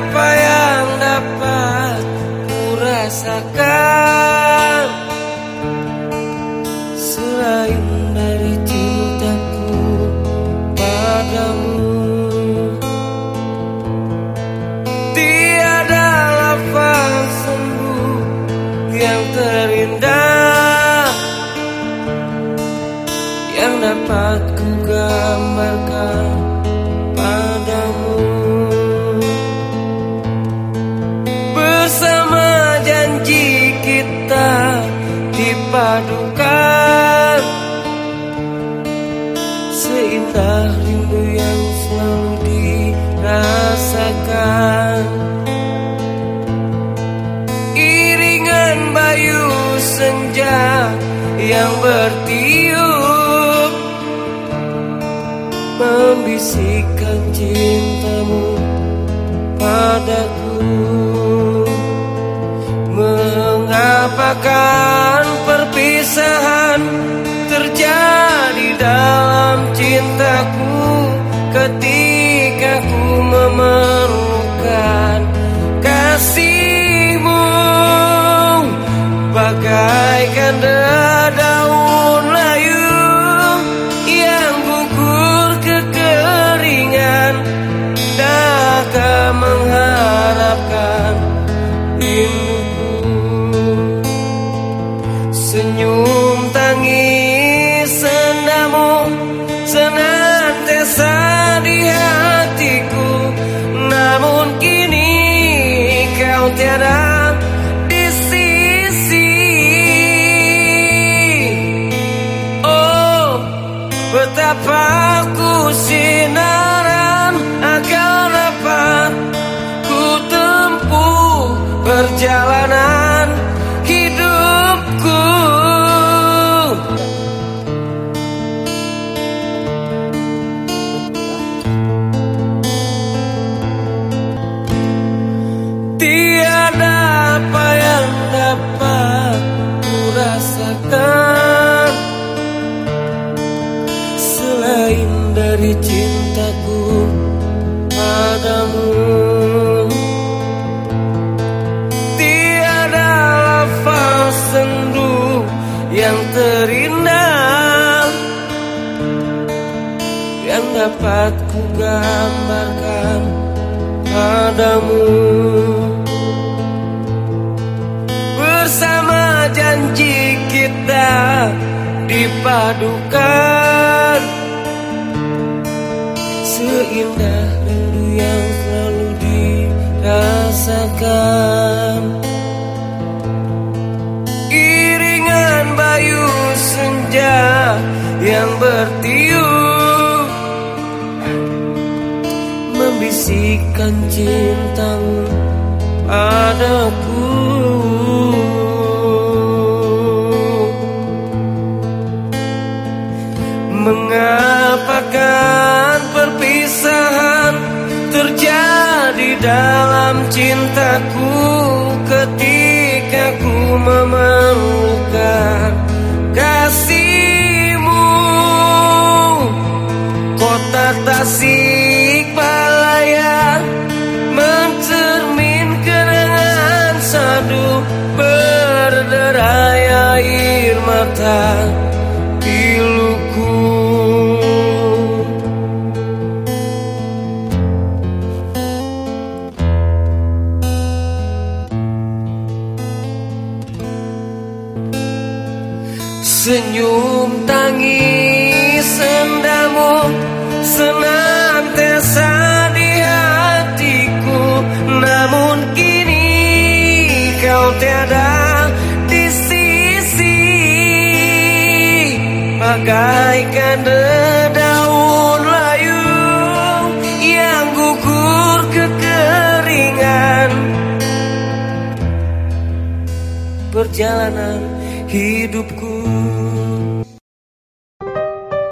apa yang dapat ku rasakan selain dipadukan Seindah rindu yang selalu dirasakan. Iringan bayu senja yang bertiup Membisikkan cintamu padaku. Mengapakan perpisahan terjadi dalam cintaku sinaran agar dapat ku tempuh perjalanan hidupku. Tiada apa yang dapat ku rasakan dapat ku gambarkan padamu. Bersama janji kita dipadukan. Seindah rindu yang selalu dirasakan. Iringan bayu senja yang bertiup Membisikkan cintamu padaku. Mengapakan perpisahan terjadi dalam cintaku Senyum tangis sendamu senantiasa di hatiku. Namun kini kau tiada di sisi. Bagaikan dedaun layu yang gugur kekeringan. Perjalanan hidupku